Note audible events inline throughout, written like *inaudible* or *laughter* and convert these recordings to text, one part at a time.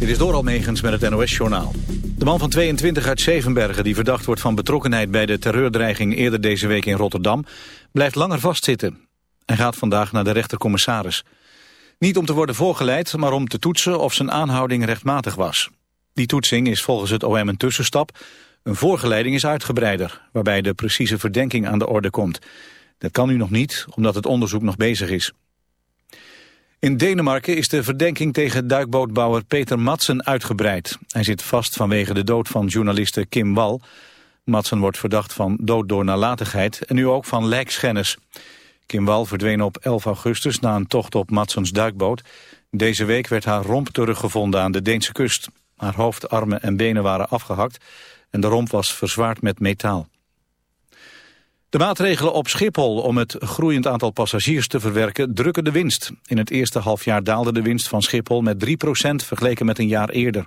Dit is door Almegens met het NOS-journaal. De man van 22 uit Zevenbergen die verdacht wordt van betrokkenheid... bij de terreurdreiging eerder deze week in Rotterdam... blijft langer vastzitten. Hij gaat vandaag naar de rechtercommissaris. Niet om te worden voorgeleid, maar om te toetsen of zijn aanhouding rechtmatig was. Die toetsing is volgens het OM een tussenstap. Een voorgeleiding is uitgebreider, waarbij de precieze verdenking aan de orde komt. Dat kan nu nog niet, omdat het onderzoek nog bezig is. In Denemarken is de verdenking tegen duikbootbouwer Peter Madsen uitgebreid. Hij zit vast vanwege de dood van journaliste Kim Wal. Madsen wordt verdacht van dood door nalatigheid en nu ook van lijkschennis. Kim Wal verdween op 11 augustus na een tocht op Madsens duikboot. Deze week werd haar romp teruggevonden aan de Deense kust. Haar hoofd, armen en benen waren afgehakt en de romp was verzwaard met metaal. De maatregelen op Schiphol om het groeiend aantal passagiers te verwerken drukken de winst. In het eerste halfjaar daalde de winst van Schiphol met 3% vergeleken met een jaar eerder.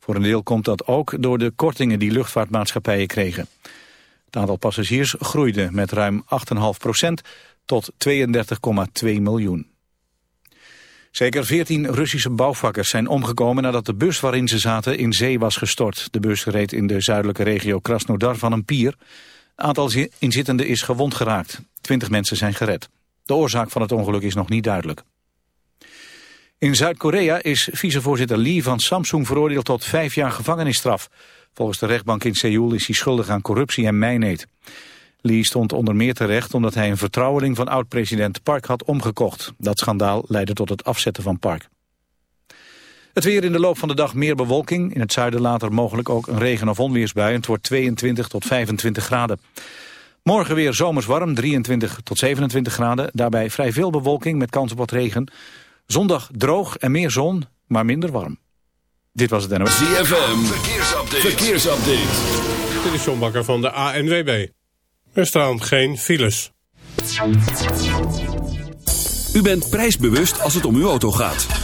Voor een deel komt dat ook door de kortingen die luchtvaartmaatschappijen kregen. Het aantal passagiers groeide met ruim 8,5% tot 32,2 miljoen. Zeker 14 Russische bouwvakkers zijn omgekomen nadat de bus waarin ze zaten in zee was gestort. De bus reed in de zuidelijke regio Krasnodar van een pier aantal inzittenden is gewond geraakt. Twintig mensen zijn gered. De oorzaak van het ongeluk is nog niet duidelijk. In Zuid-Korea is vicevoorzitter Lee van Samsung veroordeeld tot vijf jaar gevangenisstraf. Volgens de rechtbank in Seoul is hij schuldig aan corruptie en mijnheid. Lee stond onder meer terecht omdat hij een vertrouweling van oud-president Park had omgekocht. Dat schandaal leidde tot het afzetten van Park. Het weer in de loop van de dag meer bewolking. In het zuiden later mogelijk ook een regen- of onweersbui. Het wordt 22 tot 25 graden. Morgen weer zomers warm, 23 tot 27 graden. Daarbij vrij veel bewolking met kans op wat regen. Zondag droog en meer zon, maar minder warm. Dit was het NOS. ZFM, verkeersupdate. verkeersupdate. Dit is John Bakker van de ANWB. Er staan geen files. U bent prijsbewust als het om uw auto gaat.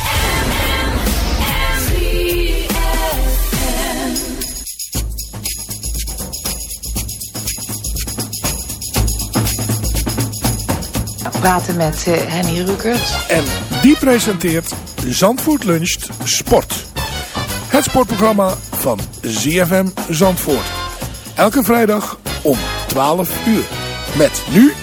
Praten met eh, Henny Rukert. En die presenteert Zandvoort Luncht Sport. Het sportprogramma van ZFM Zandvoort. Elke vrijdag om 12 uur. Met nu...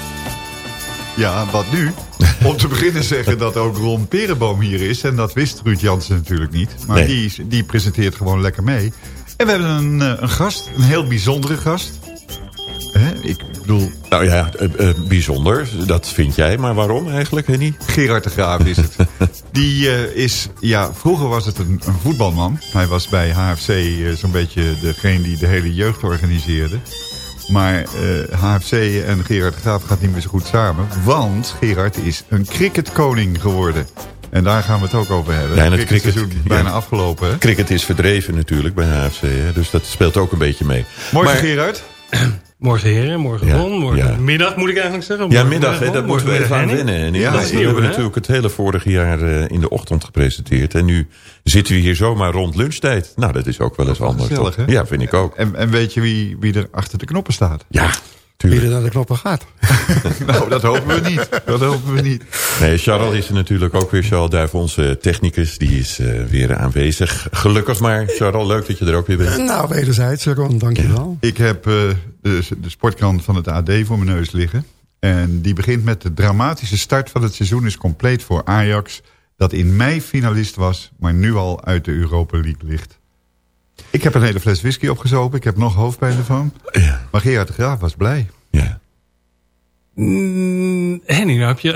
Ja, wat nu? *laughs* Om te beginnen zeggen dat ook Ron Perenboom hier is. En dat wist Ruud Jansen natuurlijk niet. Maar Nee. die, die presenteert gewoon lekker mee. En we hebben een, eh, een gast, een heel bijzondere gast. Hè? Ik bedoel, Nou ja, eh, eh, bijzonder, dat vind jij. Maar waarom eigenlijk, Henny? Gerard de Graaf is het. *laughs* Die eh, is, ja, vroeger was het een, een voetbalman. Hij was bij HFC zo'n beetje degene die de hele jeugd organiseerde. Maar HFC en Gerard de Graaf gaat niet meer zo goed samen. Want Gerard is een cricketkoning geworden. En daar gaan we het ook over hebben. Ja, en het cricket- bijna ja. afgelopen. Hè? Cricket is verdreven natuurlijk bij HFC. Hè? Dus dat speelt ook een beetje mee. Morgen Maar- Gerard. *clears throat* Morgen heren, morgen Ja, Ron, morgen ja. middag moet ik eigenlijk zeggen. Ja, middag, hè, dat moeten we even aan wennen. En Ja, dat hebben we hè? natuurlijk het hele vorige jaar eh, in de ochtend gepresenteerd. En nu zitten we hier zomaar rond lunchtijd. Nou, dat is ook wel eens anders. gezellig, toch? hè? Ja, vind ik ook. En, en weet je wie, wie er achter de knoppen staat? Ja, Wie tuurlijk. er naar de knoppen gaat. *laughs* nou, dat hopen we niet. Dat hopen we niet. Nee, Charles is er natuurlijk ook weer. Charles Duif, onze technicus, die is eh, weer aanwezig. Gelukkig maar. Charles, leuk dat je er ook weer bent. Nou, wederzijds, Ron, dankjewel. Ik heb eh, de, de sportkrant van het AD voor mijn neus liggen. En die begint met de dramatische start van het seizoen is compleet voor Ajax. Dat in mei finalist was, maar nu al uit de Europa League ligt. Ik heb een hele fles whisky opgezopen. Ik heb nog hoofdpijn ervan. Ja. Maar Gerard de Graaf was blij. ja. Mm, Henny, nou heb je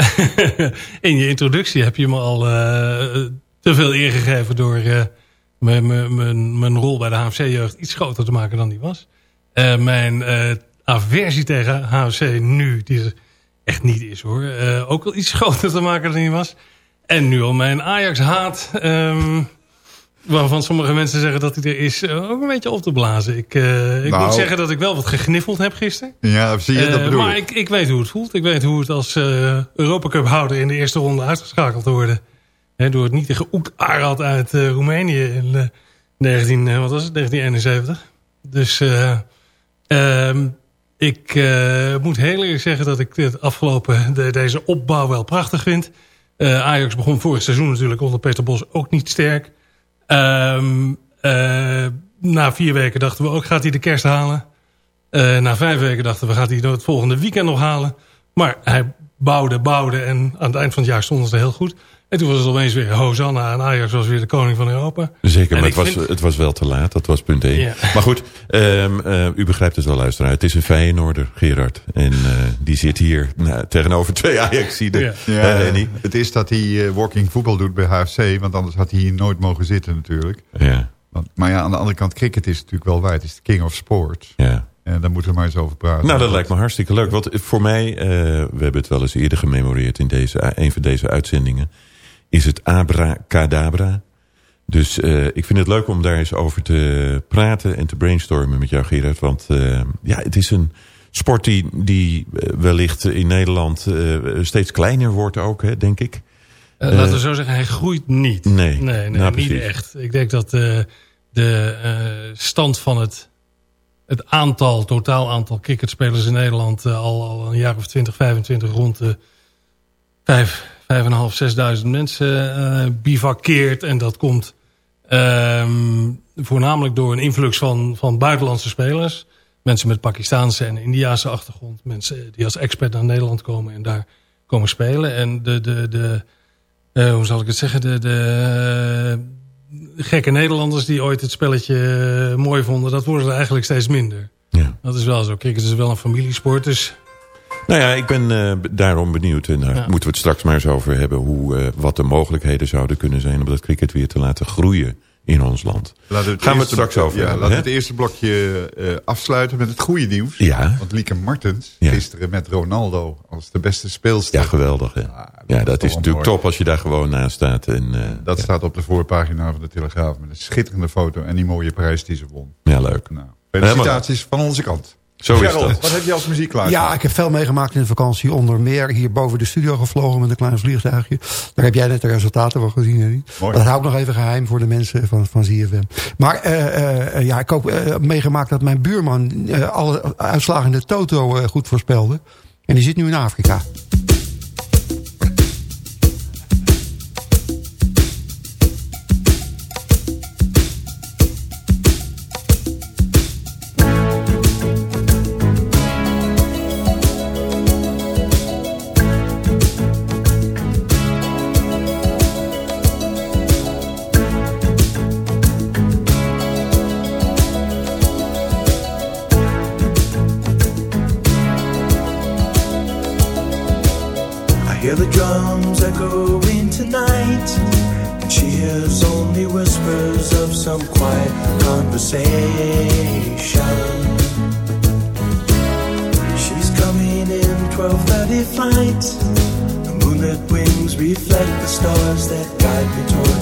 *laughs* in je introductie heb je me al eh, te veel eer gegeven door eh, mijn- mijn- mijn mijn rol bij de HFC-jeugd iets groter te maken dan die was. Eh, mijn eh, aversie tegen HFC nu, die er echt niet is hoor, eh, ook wel iets *laughs* groter te maken dan die was. En nu al mijn Ajax-haat, ehm, waarvan sommige mensen zeggen dat hij er is, eh, ook een beetje op te blazen. Ik, eh, ik Nou. moet zeggen dat ik wel wat gegniffeld heb gisteren. Ja, zie je, dat Eh, bedoel maar ik. ik, ik weet hoe het voelt. Ik weet hoe het als eh Europacup houder in de eerste ronde uitgeschakeld te worden. Hè, door het nietige Oek Arad uit Roemenië in eh, 19, eh, wat was het, 1971. Dus eh, ehm, ik moet heel eerlijk zeggen dat ik het afgelopen, de, deze opbouw wel prachtig vind. Ajax begon vorig seizoen natuurlijk onder Peter Bos ook niet sterk. Ehm, eh, na vier weken dachten we ook, gaat hij de kerst halen? Eh, na vijf weken dachten we, gaat hij het volgende weekend nog halen? Maar hij bouwde, bouwde en aan het eind van het jaar stonden ze heel goed. En toen was het opeens weer Hosanna en Ajax was weer de koning van Europa. Zeker, En maar het was, vind- het was wel te laat. Dat was punt 1. Ja. Maar goed, ehm, eh, u begrijpt het wel, luisteraar. Het is een Feyenoorder, Gerard. En eh, die zit hier nou, tegenover twee Ajaxiden. Ja. Ja, Eh, het is dat hij eh, walking voetbal doet bij HFC. Want anders had hij hier nooit mogen zitten natuurlijk. Ja, Want, maar ja, aan de andere kant, cricket is natuurlijk wel waar. Het is de king of sports. ja. En daar moeten we maar eens over praten. Nou, dat lijkt me hartstikke leuk. Want voor mij, eh, we hebben het wel eens eerder gememoreerd in deze, een van deze uitzendingen, is het abracadabra. Dus eh, ik vind het leuk om daar eens over te praten en te brainstormen met jou, Gerard. Want eh, ja, het is een sport die, die eh, wellicht in Nederland steeds kleiner wordt ook, hè, denk ik. Laten we zo zeggen, hij groeit niet. Nee. nee, nee Nou, niet echt. Ik denk dat de stand van het, het aantal, totaal aantal cricketspelers in Nederland... al, al een jaar of 20, 25 rond de 5, 5.500, 6.000 mensen eh bivakkeert. En dat komt ehm, voornamelijk door een influx van, van buitenlandse spelers. Mensen met Pakistaanse en Indiaanse achtergrond. Mensen die als expert naar Nederland komen en daar komen spelen. En de, de, de eh, hoe zal ik het zeggen, de, de eh, gekke Nederlanders die ooit het spelletje mooi vonden, dat worden er eigenlijk steeds minder. Ja. Dat is wel zo. Cricket is wel een familiesport, dus Nou ja, ik ben eh, daarom benieuwd. En daar Ja. moeten we het straks maar eens over hebben. Hoe, eh, wat de mogelijkheden zouden kunnen zijn om dat cricket weer te laten groeien in ons land. Laten het Gaan we het straks over ja, hebben, Laten we het eerste blokje eh, afsluiten met het goede nieuws. Ja. Want Lieke Martens, Ja. gisteren met Ronaldo als de beste speelster. Ja, geweldig. Hè? dat Ja, dat is natuurlijk top als je daar gewoon naast staat. En, eh, Dat staat op de voorpagina van de Telegraaf met een schitterende foto en die mooie prijs die ze won. ja, leuk. Nou, felicitaties van onze kant. Zo is Gerald, dat. wat heb je als muziek klaar? Ja, ik heb veel meegemaakt in de vakantie. Onder meer hier boven de studio gevlogen met een klein vliegtuigje. Daar heb jij net de resultaten van gezien, Henny. Mooi. Dat hou ik nog even geheim voor de mensen van, van ZFM. Maar eh, eh, ja, ik heb ook meegemaakt dat mijn buurman eh, alle uitslagen in de Toto eh, goed voorspelde. En die zit nu in Afrika. Quiet conversation. She's coming in 12:30 flight. The moonlit wings reflect the stars that guide me towards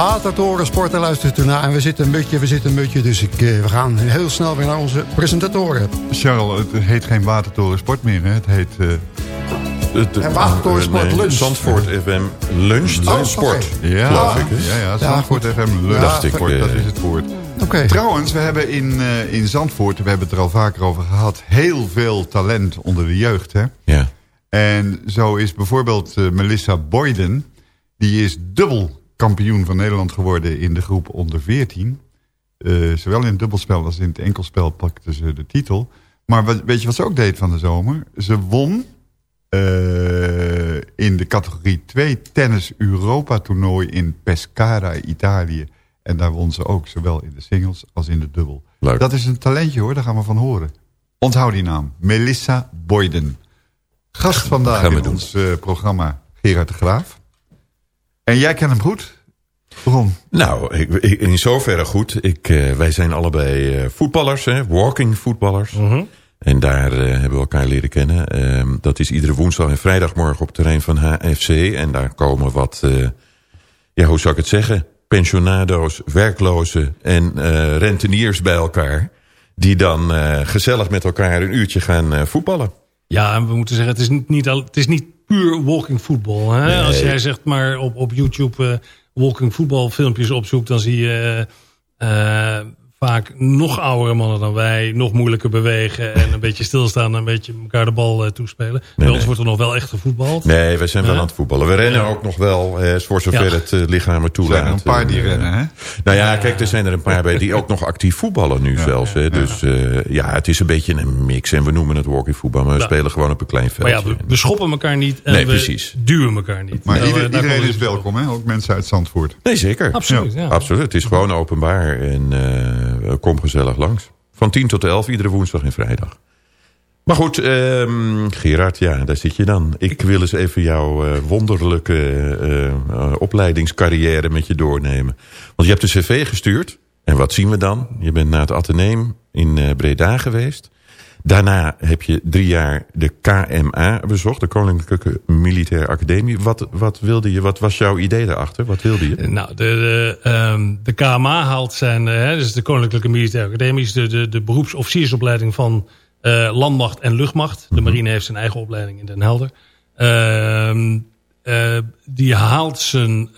Watertoren Sporten luistert u naar. En we zitten een beetje, we zitten een beetje. Dus ik, eh, we gaan heel snel weer naar onze presentatoren. Charles, het heet geen Watertoren Sport meer, hè? Het heet... eh, En Watertoren Sport nee, Lunch. Zandvoort FM Lunch Oh, Sport. Ja, geloof ik. hè? ja, ja, Zandvoort goed. FM Lunch Dacht ik, Sport, eh, dat is het woord. Oké. Trouwens, we hebben in, eh, in Zandvoort, we hebben het er al vaker over gehad... heel veel talent onder de jeugd, hè? Ja. En zo is bijvoorbeeld eh, Melissa Boyden... die is dubbel kampioen van Nederland geworden in de groep onder 14. Eh, zowel in het dubbelspel als in het enkelspel pakte ze de titel. Maar wat, weet je wat ze ook deed van de zomer? Ze won eh, in de categorie 2 tennis Europa toernooi in Pescara, Italië. En daar won ze ook, zowel in de singles als in de dubbel. Leuk. Dat is een talentje hoor, daar gaan we van horen. Onthoud die naam, Melissa Boyden. Gast vandaag in ons eh, programma Gerard de Graaf. En jij kent hem goed? Waarom? Nou, ik, ik- in zoverre goed. Ik, eh, wij zijn allebei eh, voetballers, hè, walking voetballers. En daar eh, hebben we elkaar leren kennen. Ehm, dat is iedere woensdag en vrijdagmorgen op het terrein van HFC. En daar komen wat, eh, ja, hoe zou ik het zeggen? Pensionado's, werklozen en eh, renteniers bij elkaar. Die dan eh, gezellig met elkaar een uurtje gaan eh, voetballen. Ja, en we moeten zeggen, het is niet, niet al, het is niet puur walking football. Hè? Nee. Als jij zeg maar op, op YouTube eh, walking football filmpjes opzoekt, dan zie je eh, vaak nog oudere mannen dan wij. Nog moeilijker bewegen en een beetje stilstaan. En een beetje elkaar de bal eh, toespelen. Bij ons nee. wordt er nog wel echt gevoetbald. Nee, we zijn wel aan het voetballen. We rennen ook nog wel, eh, voor zover Ja. het eh, lichaam het toelaat. zijn er een paar die Eh, rennen, hè? Nou ja, kijk, er zijn er een paar bij die ook nog actief voetballen nu zelfs. Hè. Dus eh, ja, het is een beetje een mix. En we noemen het hockeyvoetbal, maar we Ja. spelen gewoon op een klein Maar veldje. ja, we, we schoppen elkaar niet en Nee, we precies. duwen elkaar niet. Maar Nou, ieder- iedereen is het- welkom, hè? Ook mensen uit Zandvoort. Nee, zeker. Absoluut, ja. Absoluut. Het is gewoon openbaar en eh, kom gezellig langs. Van 10 tot 11, iedere woensdag en vrijdag. Maar goed, ehm, Gerard, ja, daar zit je dan. Ik wil eens even jouw eh, wonderlijke eh, eh, opleidingscarrière met je doornemen. Want je hebt de cv gestuurd. En wat zien we dan? Je bent naar het Atheneum in eh, Breda geweest. Daarna heb je drie jaar de KMA bezocht, de Koninklijke Militaire Academie. Wat, wat wilde je? Wat was jouw idee daarachter? Wat wilde je? Nou, de, de, ehm, de KMA haalt zijn, eh, hè, dus de Koninklijke Militaire Academie, is de, de, de beroepsofficiersopleiding van eh, landmacht en luchtmacht. De marine heeft zijn eigen opleiding in Den Helder. Ehm, eh, die haalt zijn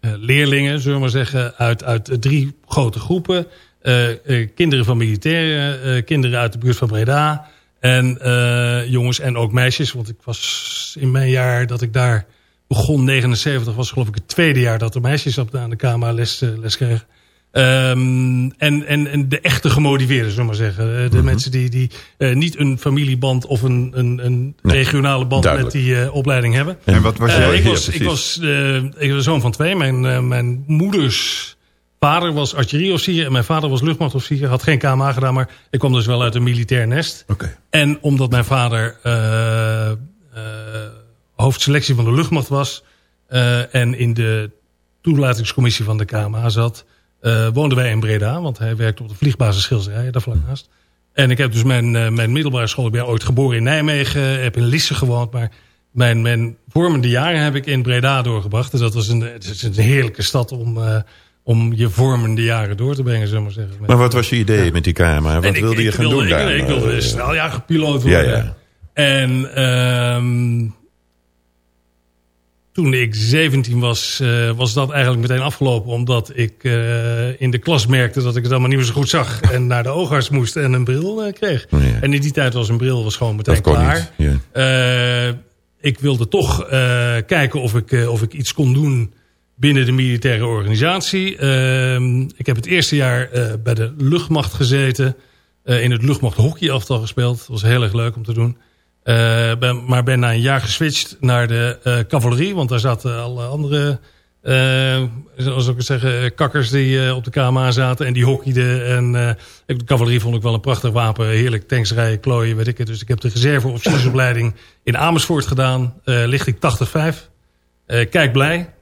leerlingen, zullen we maar zeggen, uit, uit drie grote groepen. Eh, eh, kinderen van militairen, eh, kinderen uit de buurt van Breda. En eh, jongens en ook meisjes. Want ik was in mijn jaar dat ik daar begon, 79, was geloof ik het tweede jaar dat de meisjes op de, aan de KMA les, les kregen. Ehm, en, en, en de echte gemotiveerden, zullen we maar zeggen. De mensen die, die eh, niet een familieband of een, een, een Nee, regionale band duidelijk. met die eh, opleiding hebben. En wat was Eh, je... ik ja, was, ik was, ik was zoon van twee. Mijn, mijn moeders vader was artillerieofficier en mijn vader was luchtmachtofficier. Had geen KMA gedaan, maar ik kwam dus wel uit een militair nest. Oké. En omdat mijn vader eh, hoofdselectie van de luchtmacht was... eh, en in de toelatingscommissie van de KMA zat... woonden wij in Breda, want hij werkte op de vliegbasis Schilderij, daar vlak naast. En ik heb dus mijn, mijn middelbare school... Ik ben ooit geboren in Nijmegen, heb in Lisse gewoond... maar mijn, mijn vormende jaren heb ik in Breda doorgebracht. Dus dat was een, het is een heerlijke stad om, om je vormende jaren door te brengen, zullen we maar zeggen. Maar wat was je idee met die KMA? Wat ik- wilde je gaan wilde- doen ik, daar? Ik wilde sneljagerpiloot Ja, worden. ja. En ehm, toen ik 17 was, eh, was dat eigenlijk meteen afgelopen. Omdat ik eh, in de klas merkte dat ik het allemaal niet meer zo goed zag. *laughs* En naar de oogarts moest en een bril eh, kreeg. Oh, ja. En in die tijd was een bril was gewoon meteen Dat kon klaar. niet. Ja. Ik wilde toch kijken of ik, of ik iets kon doen binnen de militaire organisatie. Ehm, ik heb het eerste jaar eh, bij de luchtmacht gezeten. eh, in het luchtmacht hockeyaftal gespeeld. Dat was heel erg leuk om te doen. Eh, ben, maar ben na een jaar geswitcht naar de cavalerie. Want daar zaten alle andere, zoals ik het zeggen, kakkers die op de KMA zaten. En die hockeyden. En de cavalerie vond ik wel een prachtig wapen. Heerlijk tanks rijden, klooien, weet ik het. Dus ik heb de reserve-officiersopleiding in Amersfoort gedaan. lichting 85. Eh, kijk blij.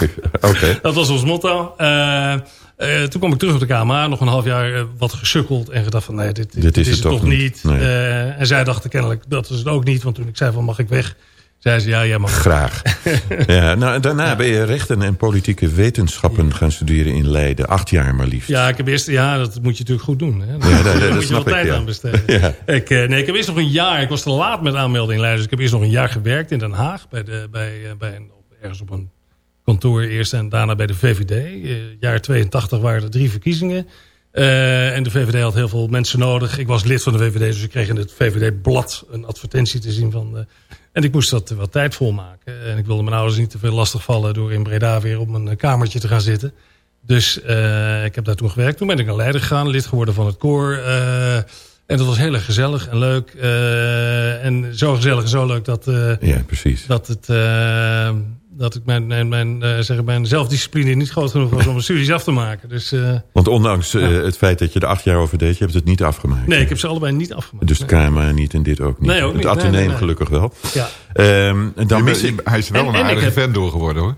*laughs* Dat was ons motto. Eh, eh, toen kwam ik terug op de KMA. Nog een half jaar eh, wat gesukkeld. En gedacht van nee, dit, dit, is, het toch niet. Nee. En zij dachten kennelijk dat is het ook niet. Want toen ik zei van mag ik weg. Zei ze ja, jij mag. Graag. *laughs* ja, nou, daarna ben je rechten en politieke wetenschappen gaan studeren in Leiden. Acht jaar maar liefst. Ja, ik heb eerst, ja, dat moet je natuurlijk goed doen. Hè. Ja, Daar *laughs* moet je wel tijd ja. aan besteden. Ik, nee, ik heb eerst nog een jaar. Ik was te laat met aanmelding in Leiden. Dus ik heb eerst nog een jaar gewerkt in Den Haag. Bij de, bij, bij een, ergens op een kantoor eerst en daarna bij de VVD. Eh, jaar 82 waren er drie verkiezingen. Eh, en de VVD had heel veel mensen nodig. Ik was lid van de VVD, dus ik kreeg in het VVD-blad een advertentie te zien van... eh, en ik moest dat wel tijd volmaken. En ik wilde mijn ouders niet te veel lastigvallen door in Breda weer op mijn kamertje te gaan zitten. Dus ik heb daar toen gewerkt. Toen ben ik naar Leiden gegaan, lid geworden van het koor. en dat was heel erg gezellig en leuk. en zo gezellig en zo leuk dat, Ja, precies. dat, het, dat ik mijn, mijn, mijn, eh, zeg, mijn zelfdiscipline niet groot genoeg was om mijn studies af te maken. Dus eh, Want ondanks eh, het feit dat je er acht jaar over deed, je hebt het niet afgemaakt. nee, ik heb ze allebei niet afgemaakt. Dus de KMA niet en dit ook niet. Nee, ook niet. Het Atheneum nee, nee. gelukkig wel. Ja. Ehm, dan Je mis hij is wel En- een en aardige heb- vent door geworden, hoor.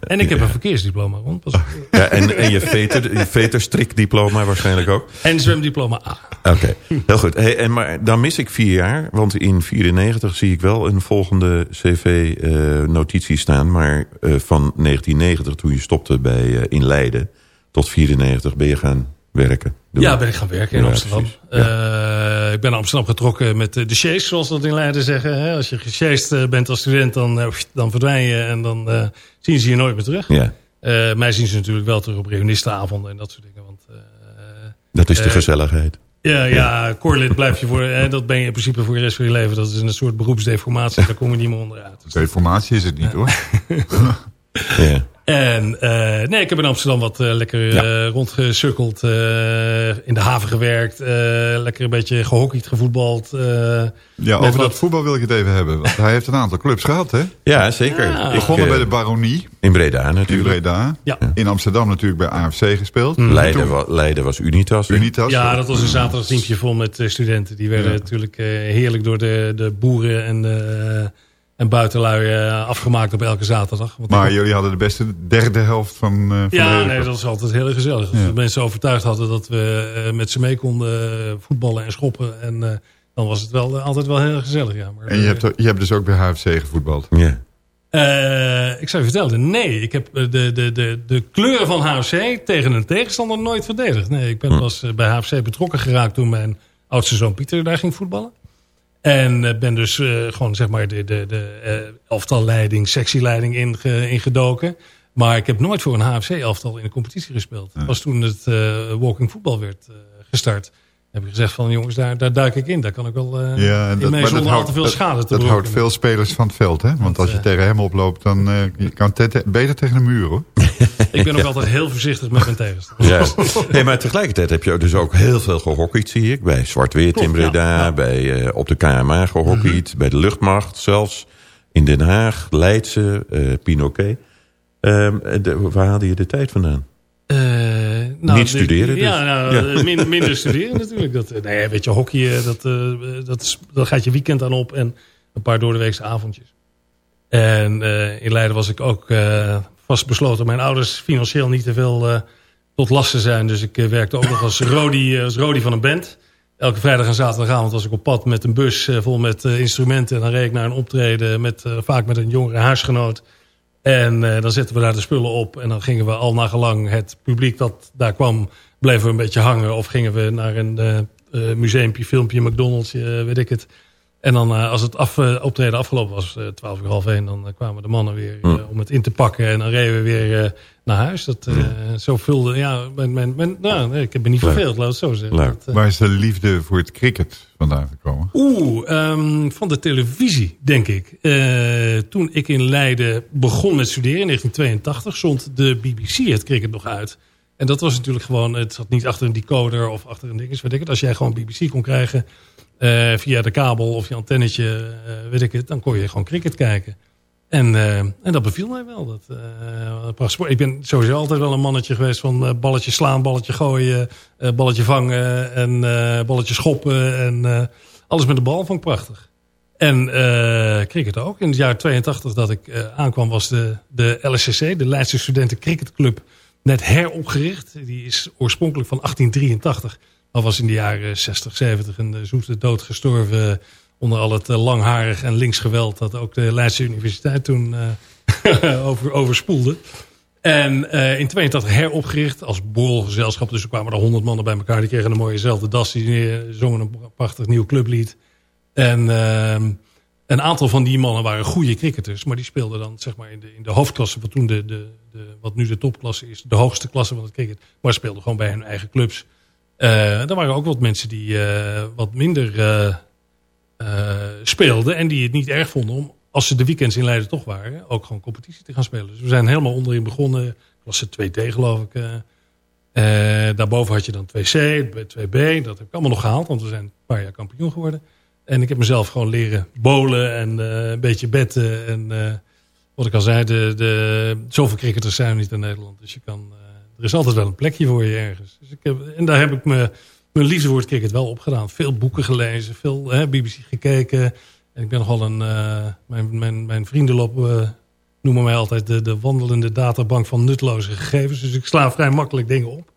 En ik heb een verkeersdiploma rond. Pas. *laughs* Ja, en, en je veter, je veterstrikdiploma waarschijnlijk ook. En zwemdiploma A. Oké, heel goed. Hey, en maar dan mis ik vier jaar, want in 94 zie ik wel een volgende cv-notitie staan. Maar eh, van 1990, toen je stopte bij, eh, in Leiden, tot 94 ben je gaan werken. Doen. Ja, ben ik gaan werken in Ja, Amsterdam. Eh, ik ben naar Amsterdam getrokken met eh, de chase, zoals dat in Leiden zeggen. Hè? Als je gesjeest eh, bent als student, dan, dan verdwijn je en dan eh, zien ze je nooit meer terug. Ja. Eh, mij zien ze natuurlijk wel terug op reunistenavonden en dat soort dingen. Want, eh, Dat is de gezelligheid. Ja, ja koorlid blijf je voor... Hè, dat ben je in principe voor de rest van je leven. Dat is een soort beroepsdeformatie. *laughs* Daar kom je niet meer onderuit. Deformatie is het niet hoor. *laughs* Ja. En eh, nee, ik heb in Amsterdam wat eh, lekker eh, eh, in de haven gewerkt. eh, lekker een beetje gehockeyd, gevoetbald. eh, Ja, over wat- dat voetbal wil ik het even hebben. Want hij heeft een aantal clubs gehad, hè? Ja, zeker. Ja. Ik, Begonnen eh, bij de Baronie In Breda in natuurlijk. Breda. Ja. In Amsterdam natuurlijk bij AFC gespeeld. Leiden, Toen wa- Leiden was Unitas. Unitas. Ja, dat was een zaterdagteampje vol met eh, studenten. Die werden Ja. natuurlijk eh, heerlijk door de, de boeren en, de, en buitenlui eh, afgemaakt op elke zaterdag. Want Maar jullie hadden de beste derde helft van, eh, van de ja, nee, dat is altijd heel gezellig. Als Ja. we mensen overtuigd hadden dat we eh, met ze mee konden voetballen en schoppen. En eh, dan was het wel, altijd wel heel gezellig. Ja. Maar, En je hebt, je hebt dus ook bij HFC gevoetbald. Ja. Eh, ik zou je vertellen, nee. Ik heb de, de, de, de kleuren van HFC tegen een tegenstander nooit verdedigd. Nee, ik ben pas eh, bij HFC betrokken geraakt toen mijn oudste zoon Pieter daar ging voetballen. En eh, ben dus eh, gewoon zeg maar de, de, de eh, elftalleiding, sectieleiding inge, ingedoken. Maar ik heb nooit voor een HFC-elftal in de competitie gespeeld. Het was toen het walking voetbal werd gestart. Heb ik gezegd van jongens, daar, daar duik ik in. Daar kan ik wel eh Ja, en in mee maar zonder al te veel dat- schade te Dat berokkenen. houdt veel spelers van het veld, hè? Want als je eh, tegen hem oploopt, dan eh, je kan te- te- beter tegen de muur, hoor. *laughs* Ik ben ook altijd heel voorzichtig met mijn tegenstander. Juist. Nee, maar tegelijkertijd heb je ook dus ook heel veel gehockeyd, zie ik. Bij Zwart-Wit in ja. Breda, Ja. Mhm. bij, eh, op de KMA gehockeyd, bij de luchtmacht zelfs. In Den Haag, Leidse, eh Pinoquet. Ehm, de- waar haalde je de tijd vandaan? Eh, Niet studeren dus. Ja, nou, Ja. eh, min- minder studeren natuurlijk. Dat, eh, nee, weet je, hockey, eh, dat, dat, is, dat gaat je weekend aan op. En een paar doordeweekse avondjes. En in Leiden was ik ook eh, vast besloten... mijn ouders financieel niet te veel tot last te zijn. Dus ik werkte ook nog als Rodi, als Rodi van een band. Elke vrijdag en zaterdagavond was ik op pad met een bus vol met instrumenten. En dan reed ik naar een optreden, met, vaak met een jongere huisgenoot. En eh, dan zetten we daar de spullen op. En dan gingen we al naar gelang het publiek dat daar kwam... bleven we een beetje hangen. Of gingen we naar een eh, museumpje, filmpje, McDonald's, weet ik het. En dan als het af, optreden afgelopen was, twaalf uur half één... dan kwamen de mannen weer eh, om het in te pakken. En dan reden we weer naar huis. Dat, Zo vulde... Ja, mijn, mijn, mijn, nou, nee, ik heb me niet Leuk. verveeld, laat het zo zeggen. Dat, eh, Waar is de liefde voor het cricket vandaan gekomen? Oeh, ehm, van de televisie, denk ik. Eh, toen ik in Leiden begon met studeren in 1982... zond de BBC het cricket nog uit. En dat was natuurlijk gewoon... Het zat niet achter een decoder of achter een ding. Weet ik het. Als jij gewoon BBC kon krijgen via de kabel of je antennetje... weet ik het, dan kon je gewoon cricket kijken. En, eh, en dat beviel mij wel. Dat, eh, ik ben sowieso altijd wel een mannetje geweest van eh, balletje slaan, balletje gooien, balletje vangen en balletje schoppen. En alles met de bal vond ik prachtig. En cricket ook. In het jaar 82 dat ik aankwam was de, de LSCC, de Leidse Studenten Cricketclub, net heropgericht. Die is oorspronkelijk van 1883. Maar was in de jaren 60, 70 een zoete dood gestorven onder al het eh, langharig en linksgeweld dat ook de Leidse Universiteit toen eh, *laughs* over, overspoelde. En eh, in 82 heropgericht als borrelgezelschap. Dus er kwamen er honderd mannen bij elkaar. Die kregen een mooie zelfde das. Die zongen een prachtig nieuw clublied. En ehm, een aantal van die mannen waren goede cricketers. Maar die speelden dan zeg maar in de, in de hoofdklasse. Wat, toen de, de, de, wat nu de topklasse is. De hoogste klasse van het cricket. Maar speelden gewoon bij hun eigen clubs. Eh er waren ook wat mensen die wat minder speelden. En die het niet erg vonden om, als ze de weekends in Leiden toch waren, ook gewoon competitie te gaan spelen. Dus we zijn helemaal onderin begonnen. Klasse 2T geloof ik. eh. Eh, daarboven had je dan 2C, 2B. Dat heb ik allemaal nog gehaald, want we zijn een paar jaar kampioen geworden. En ik heb mezelf gewoon leren bowlen en eh, een beetje betten. En eh, wat ik al zei, de, de, zoveel cricketers zijn er niet in Nederland. Dus je kan, eh, er is altijd wel een plekje voor je ergens. Dus ik en daar heb ik me, mijn liefde voor het cricket wel opgedaan. Veel boeken gelezen, veel hè, BBC gekeken. En ik ben nogal een... eh, mijn, mijn, mijn vriendenlop eh, noemen mij altijd de, de wandelende databank van nutloze gegevens. Dus ik sla vrij makkelijk dingen op.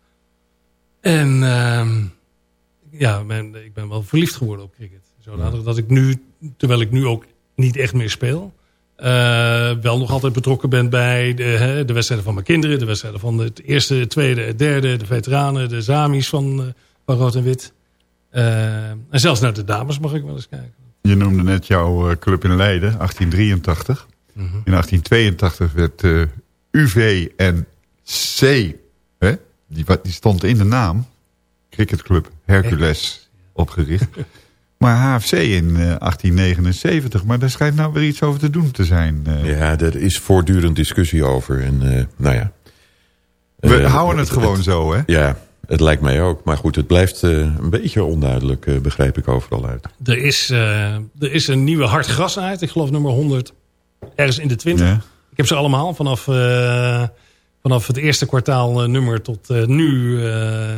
En ehm, ja, mijn, ik ben wel verliefd geworden op cricket. Zodanig dat ik nu, terwijl ik nu ook niet echt meer speel... eh, wel nog altijd betrokken ben bij de, hè, de wedstrijden van mijn kinderen. De wedstrijden van het eerste, het tweede, het derde. De veteranen, de Zamis van, van Rood en Wit. Eh, en zelfs naar de dames mag ik wel eens kijken. Je noemde net jouw eh, club in Leiden, 1883. Mhm. In 1882 werd eh, UV en C, hè? Die, die stond in de naam. Cricketclub Hercules opgericht. *laughs* Maar HFC in eh, 1879. Maar daar schijnt nou weer iets over te doen te zijn. eh. Ja, er is voortdurend discussie over. En eh, nou ja. We houden het gewoon zo, hè? Ja, het lijkt mij ook. Maar goed, het blijft eh, een beetje onduidelijk, eh, begrijp ik overal uit. Er is, eh, er is een nieuwe hard gras uit. Ik geloof nummer 100. Ergens in de 20. Ja. Ik heb ze allemaal vanaf, eh, vanaf het eerste kwartaal nummer tot eh, nu. eh,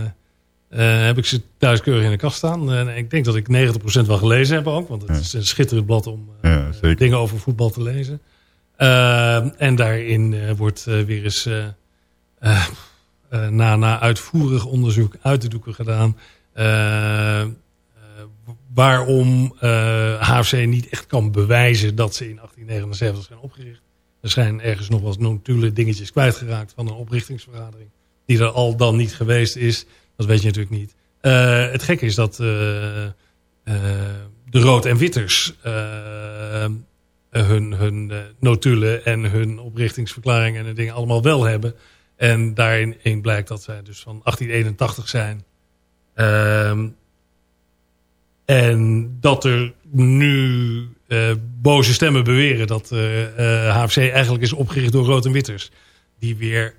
eh, heb ik ze thuis keurig in de kast staan. En ik denk dat ik 90% wel gelezen heb ook. Want het is een schitterend blad om eh, Ja, dingen over voetbal te lezen. En daarin eh, wordt eh, weer eens na, na uitvoerig onderzoek uit de doeken gedaan. eh, eh, waarom eh, HFC niet echt kan bewijzen dat ze in 1879 zijn opgericht. Er zijn ergens nog wat notulen dingetjes kwijtgeraakt van een oprichtingsvergadering. Die er al dan niet geweest is. Dat weet je natuurlijk niet. Eh, het gekke is dat eh, eh, de Rood en Witters eh, hun, hun eh, notulen en hun oprichtingsverklaringen en dingen allemaal wel hebben. En daarin blijkt dat zij dus van 1881 zijn. Ehm, en dat er nu eh, boze stemmen beweren dat eh, eh, HFC eigenlijk is opgericht door Rood en Witters. Die weer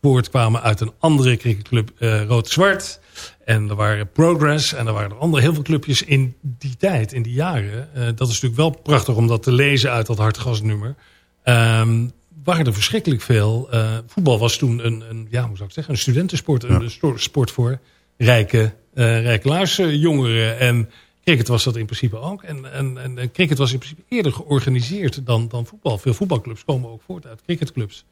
voortkwamen uit een andere cricketclub Rood-Zwart. En er waren Progress en er waren er andere heel veel clubjes in die tijd, in die jaren. Dat is natuurlijk wel prachtig om dat te lezen uit dat hartgasnummer. Ehm waren er verschrikkelijk veel. eh, voetbal was toen een, een, ja, hoe zou ik zeggen, een studentensport. Een sport voor rijke, eh rijke luisterjongeren. En cricket was dat in principe ook. En, en, en, cricket was in principe eerder georganiseerd dan, dan voetbal. Veel voetbalclubs komen ook voort uit cricketclubs.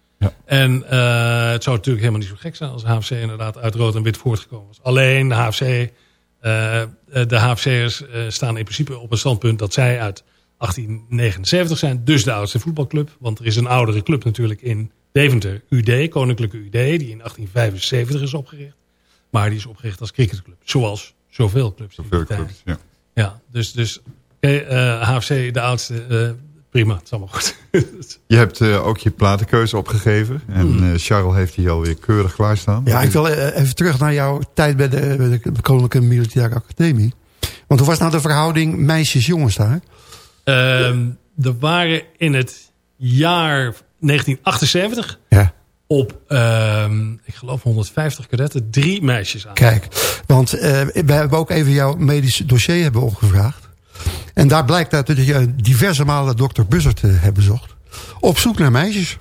En eh, het zou natuurlijk helemaal niet zo gek zijn als HFC inderdaad uit rood en wit voortgekomen was. Alleen de HFC, eh, de HFC'ers eh, staan in principe op een standpunt dat zij uit 1879 zijn. Dus de oudste voetbalclub. Want er is een oudere club natuurlijk in Deventer, UD, Koninklijke UD, die in 1875 is opgericht. Maar die is opgericht als cricketclub. Zoals zoveel clubs. in die Zoveel tijd. clubs, ja. Ja, dus, dus oké, eh, HFC, de oudste, eh, prima, het is allemaal goed. *laughs* Je hebt eh, ook je platenkeuze opgegeven. En Hmm. eh, Charles heeft die alweer keurig klaarstaan. Ja, ik wil even terug naar jouw tijd bij de, bij de Koninklijke Militaire Academie. Want hoe was nou de verhouding meisjes-jongens daar? Ehm, er waren in het jaar 1978 Ja. op, ehm, ik geloof 150 kadetten, drie meisjes aan. Kijk, want eh wij hebben ook even jouw medisch dossier hebben opgevraagd. En daar blijkt uit dat je diverse malen dokter Buzzard eh, hebt bezocht. Op zoek naar meisjes.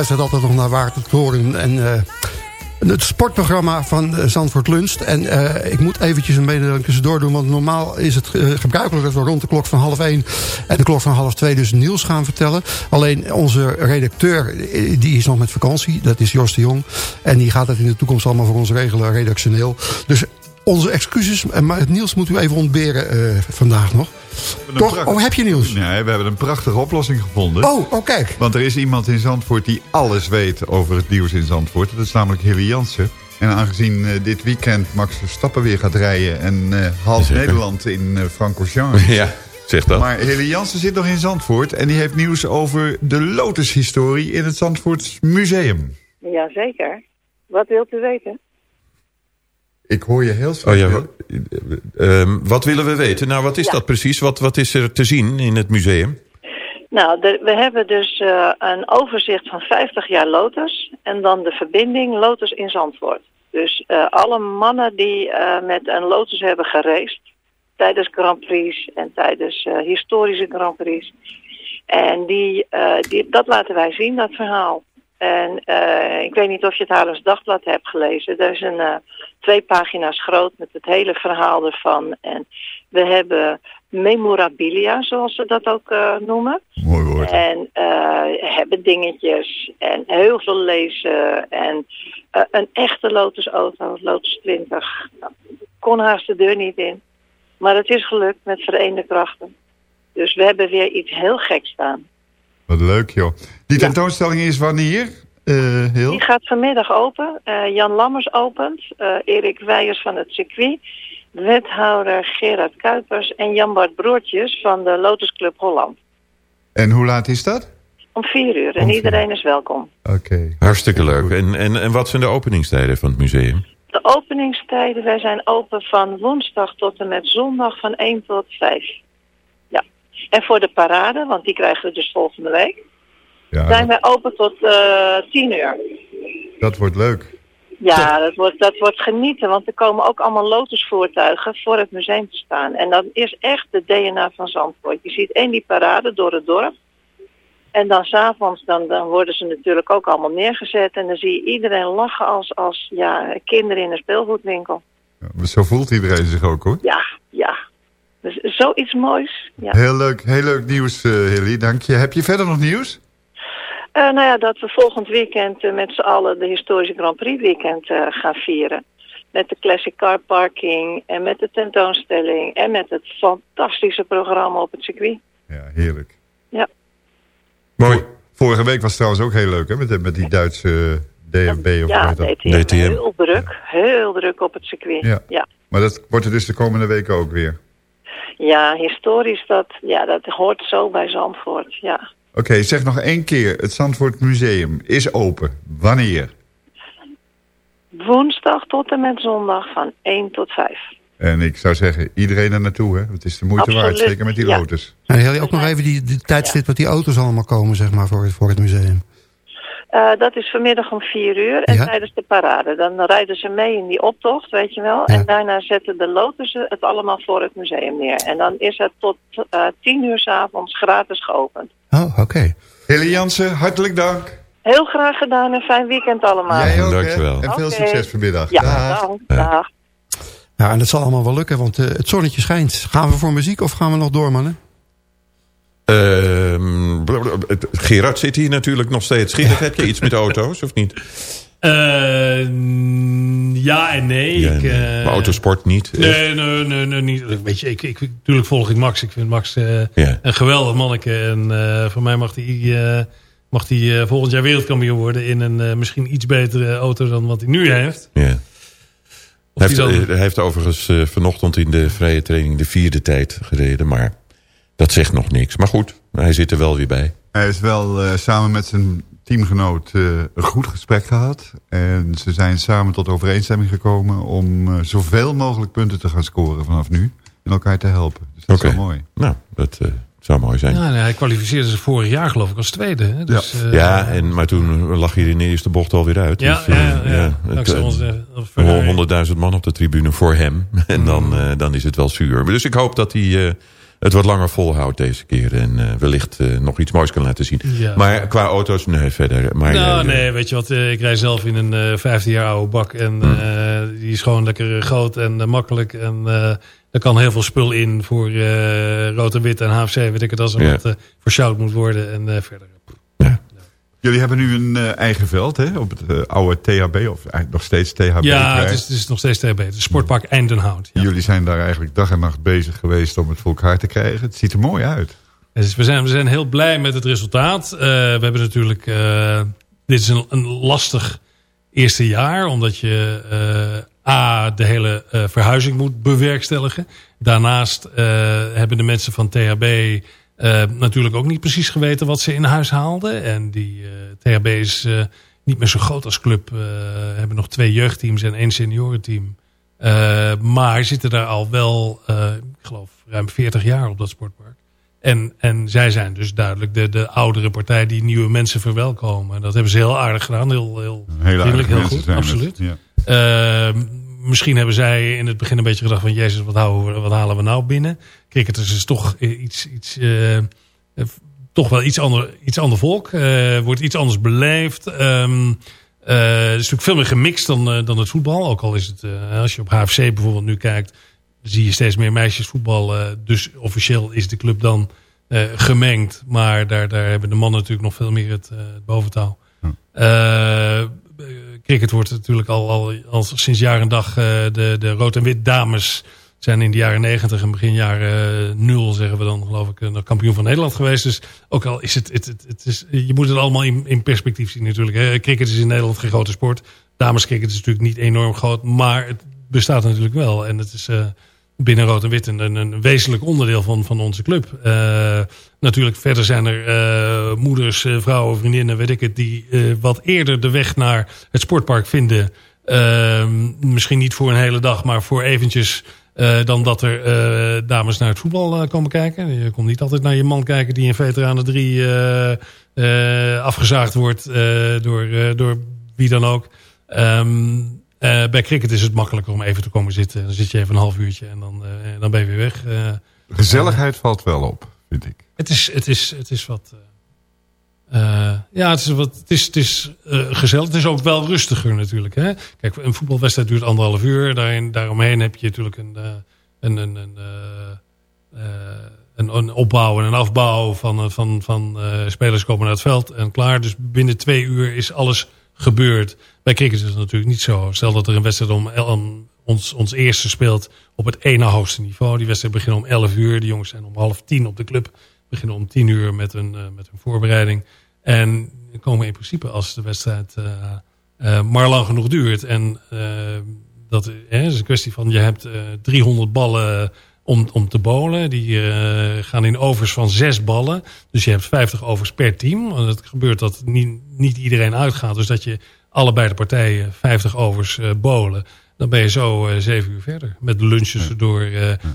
Luistert altijd nog naar Waar het horen. En eh, het sportprogramma van eh, Zandvoort Lunst. En eh, ik moet eventjes een mededeling tussendoor doen. Want normaal is het gebruikelijk dat we rond de klok van half één... en de klok van half twee dus nieuws gaan vertellen. Alleen onze redacteur, die is nog met vakantie. Dat is Jos de Jong. En die gaat het in de toekomst allemaal voor ons regelen, redactioneel. Dus onze excuses, maar het nieuws moet u even ontberen vandaag nog. Toch? Oh, heb je nieuws? Nee, we hebben een prachtige oplossing gevonden. Oh, oh, kijk. Want er is iemand in Zandvoort die alles weet over het nieuws in Zandvoort. Dat is namelijk Hilly Jansen. En aangezien eh, dit weekend Max Verstappen weer gaat rijden... en eh, half Zeker. Nederland in uh, Francorchamps... Ja, zeg dat. Maar Hilly Jansen zit nog in Zandvoort... en die heeft nieuws over de Lotus-historie in het Zandvoorts Museum. Jazeker. Wat wilt u weten? Ik hoor je heel slecht. Oh ja, wa- ehm, wat willen we weten? Nou, wat is Ja. dat precies? Wat, wat is er te zien in het museum? Nou, de- we hebben dus eh, een overzicht van 50 jaar Lotus en dan de verbinding Lotus in Zandvoort. Dus eh, alle mannen die eh, met een Lotus hebben geraced tijdens Grand Prix en tijdens eh, historische Grand Prix. En die, eh, die, dat laten wij zien, dat verhaal. En eh, ik weet niet of je het Haarlems Dagblad hebt gelezen. Er is een eh, twee pagina's groot met het hele verhaal ervan. En we hebben memorabilia, zoals ze dat ook eh, noemen. Mooi woord. En eh, hebben dingetjes en heel veel lezen. En eh, een echte Lotus-auto, Lotus 20. Nou, kon haast de deur niet in. Maar het is gelukt met verenigde krachten. Dus we hebben weer iets heel geks staan. Wat leuk, joh. Die tentoonstelling is wanneer, eh Hil? Die gaat vanmiddag open. Eh, Jan Lammers opent. eh, Erik Weijers van het circuit. Wethouder Gerard Kuipers en Jan Bart Broertjes van de Lotus Club Holland. En hoe laat is dat? Om vier uur en vier. iedereen is welkom. Oké. Hartstikke leuk. En, en, en wat zijn de openingstijden van het museum? De openingstijden, wij zijn open van woensdag tot en met zondag van 1 tot 5. Ja. En voor de parade, want die krijgen we dus volgende week, Ja, zijn dat, wij open tot eh 10 uur. dat wordt leuk. Ja, dat wordt, dat wordt genieten, want er komen ook allemaal lotusvoertuigen voor het museum te staan. En dat is echt de DNA van Zandvoort. Je ziet één die parade door het dorp. En dan s'avonds, dan, dan worden ze natuurlijk ook allemaal neergezet. En dan zie je iedereen lachen als, als ja, kinderen in een speelgoedwinkel. Ja, Zo voelt iedereen zich ook, hoor. Ja, ja. Dus zoiets moois. Ja. Heel leuk, heel leuk nieuws, eh Hilly. Dank je. Heb je verder nog nieuws? Eh, nou ja, dat we volgend weekend eh, met z'n allen de historische Grand Prix weekend eh, gaan vieren. Met de Classic Car Parking en met de tentoonstelling en met het fantastische programma op het circuit. Ja, heerlijk. Ja. Mooi. Vorige week was het trouwens ook heel leuk, hè? Met, met die Duitse DFB of ja, dat? DTM. Heel druk, heel druk op het circuit. Ja. ja. Maar dat wordt er dus de komende weken ook weer. Ja, historisch, dat, ja, dat hoort zo bij Zandvoort, ja. Oké, zeg nog één keer. Het Zandvoort Museum is open. Wanneer? Woensdag tot en met zondag van 1 tot 5. En ik zou zeggen, iedereen er naartoe, hè? Het is de moeite Absoluut, waard, zeker met die ja. Lotus. En heel je ook nog even die, die tijdstip wat die auto's allemaal komen, zeg maar, voor, het- voor het museum. Eh, dat is vanmiddag om 4 uur en Ja. tijdens de parade. Dan rijden ze mee in die optocht, weet je wel. Ja. En daarna zetten de lotussen het allemaal voor het museum neer. En dan is het tot eh 10 uur 's avonds gratis geopend. Oh, oké. Hilly Jansen, hartelijk dank. Heel graag gedaan en fijn weekend allemaal. Jij ook, hè? Dankjewel. En veel succes vanmiddag. Ja, Dag. dag. dag. Ja, en dat zal allemaal wel lukken, want eh, het zonnetje schijnt. Gaan we voor muziek of gaan we nog door, mannen? Ehm, Gerard zit hier natuurlijk nog steeds. Gerard, heb je iets met auto's of niet? Eh, ja en nee. Ja, ik, nee. eh, autosport niet. Nee, nee, nee, nee, niet. Weet je, ik, ik, natuurlijk volg ik Max. Ik vind Max eh, Ja. een geweldig manneke. En voor mij mag hij, mag hij volgend jaar wereldkampioen worden... in een misschien iets betere auto dan wat hij nu heeft. Ja. Hij heeft, dan- hij heeft overigens vanochtend in de vrije training de vierde tijd gereden. Maar dat zegt nog niks. Maar goed, hij zit er wel weer bij. Hij is wel eh, samen met zijn teamgenoot eh, een goed gesprek gehad. En ze zijn samen tot overeenstemming gekomen om eh, zoveel mogelijk punten te gaan scoren vanaf nu. En elkaar te helpen. Dus dat Oké. is wel mooi. Nou, dat eh, zou mooi zijn. Ja, nee, hij kwalificeerde zich vorig jaar geloof ik als tweede. Hè? Dus, eh, Ja, en, maar toen lag hij in de eerste bocht alweer uit. Ja, Dus, ja, ja, ja. het, Dankzij eh, onze, eh, Ferrari. 100.000 man op de tribune voor hem. *laughs* En dan, eh, dan is het wel zuur. Dus ik hoop dat hij, eh, het wat langer volhoudt deze keer. En eh, wellicht eh, nog iets moois kan laten zien. Ja. maar qua auto's, nee, verder. Maar, nou, eh, nee, weet je wat, ik rij zelf in een eh 15 jaar oude bak. En Hmm. die is gewoon lekker groot en makkelijk. En er kan heel veel spul in voor rood en wit en HFC, weet ik het, als er Ja. wat versjouwd moet worden. En verder. Jullie hebben nu een eh, eigen veld hè, op het eh, oude THB, of eigenlijk nog steeds THB. ja, het is, het is nog steeds TB. Het Sportpark Eindenhout. Ja. Jullie zijn daar eigenlijk dag en nacht bezig geweest om het voor elkaar te krijgen. Het ziet er mooi uit. Dus we, zijn, we zijn heel blij met het resultaat. Eh, we hebben natuurlijk... dit is een, een lastig eerste jaar. Omdat je A, de hele verhuizing moet bewerkstelligen. Daarnaast hebben de mensen van THB... eh, natuurlijk ook niet precies geweten wat ze in huis haalden. En die eh, THB is eh, niet meer zo groot als club. Hebben nog twee jeugdteams en één seniorenteam. Maar zitten daar al wel, ik geloof, ruim 40 jaar op dat sportpark. En, en zij zijn dus duidelijk de, de oudere partij die nieuwe mensen verwelkomen. Dat hebben ze heel aardig gedaan. Heel, heel heel mensen goed, het, absoluut. ja. Eh, misschien hebben zij in het begin een beetje gedacht van... Jezus, wat, houden we, wat halen we nou binnen? Cricketers is toch iets... iets eh, eh, toch wel iets ander, iets ander volk. eh, wordt iets anders beleefd. Ehm, eh, het is natuurlijk veel meer gemixt dan, dan het voetbal. Ook al is het, als je op HFC bijvoorbeeld nu kijkt... zie je steeds meer meisjes voetballen. dus officieel is de club dan gemengd. Maar daar, daar hebben de mannen natuurlijk nog veel meer het, het boventouw. Eh, cricket wordt natuurlijk al, al, al sinds jaar en dag... eh, de, de rood en wit dames zijn in de jaren negentig en begin jaren eh, nul, zeggen we dan, geloof ik, nog kampioen van Nederland geweest. Dus ook al is het, het, het, is, je moet het allemaal in, in perspectief zien natuurlijk. Hè. Cricket is in Nederland geen grote sport. Damescricket is natuurlijk niet enorm groot, maar het bestaat natuurlijk wel. En het is eh, binnen rood en wit een, een, wezenlijk onderdeel van, van onze club. Eh, natuurlijk verder zijn er eh, moeders, eh, vrouwen, vriendinnen, weet ik het, die wat eerder de weg naar het sportpark vinden. Eh, misschien niet voor een hele dag, maar voor eventjes dan dat er dames naar het voetbal komen kijken. Je komt niet altijd naar je man kijken die in Veteranen 3 eh, eh, afgezaagd wordt door, door wie dan ook. Ehm, eh, bij cricket is het makkelijker om even te komen zitten. Dan zit je even een half uurtje en dan, eh, dan ben je weer weg. Eh, Gezelligheid valt wel op, vind ik. het is, het is, het is wat... ja, het is, wat, het is, het is gezellig. Het is ook wel rustiger natuurlijk. Hè? Kijk, een voetbalwedstrijd duurt anderhalf uur. Daarin, daaromheen heb je natuurlijk een, een, een, een, een, een opbouw en een afbouw van, van, van spelers komen naar het veld en klaar. Dus binnen twee uur is alles gebeurd. Bij cricket is het natuurlijk niet zo. Stel dat er een wedstrijd om, ons, ons eerste speelt op het ene hoogste niveau. Die wedstrijd begint om 11 uur. De jongens zijn om half tien op de club. Beginnen om 10 uur met hun, eh, met hun voorbereiding. En komen in principe als de wedstrijd eh, eh, maar lang genoeg duurt. En dat is een kwestie van je hebt eh 300 ballen om, om te bowlen. Die eh, gaan in overs van zes ballen. Dus je hebt 50 overs per team. En het gebeurt dat niet, niet iedereen uitgaat. Dus dat je allebei de partijen 50 overs bowlen. Dan ben je zo eh, zeven uur verder. Met lunches erdoor.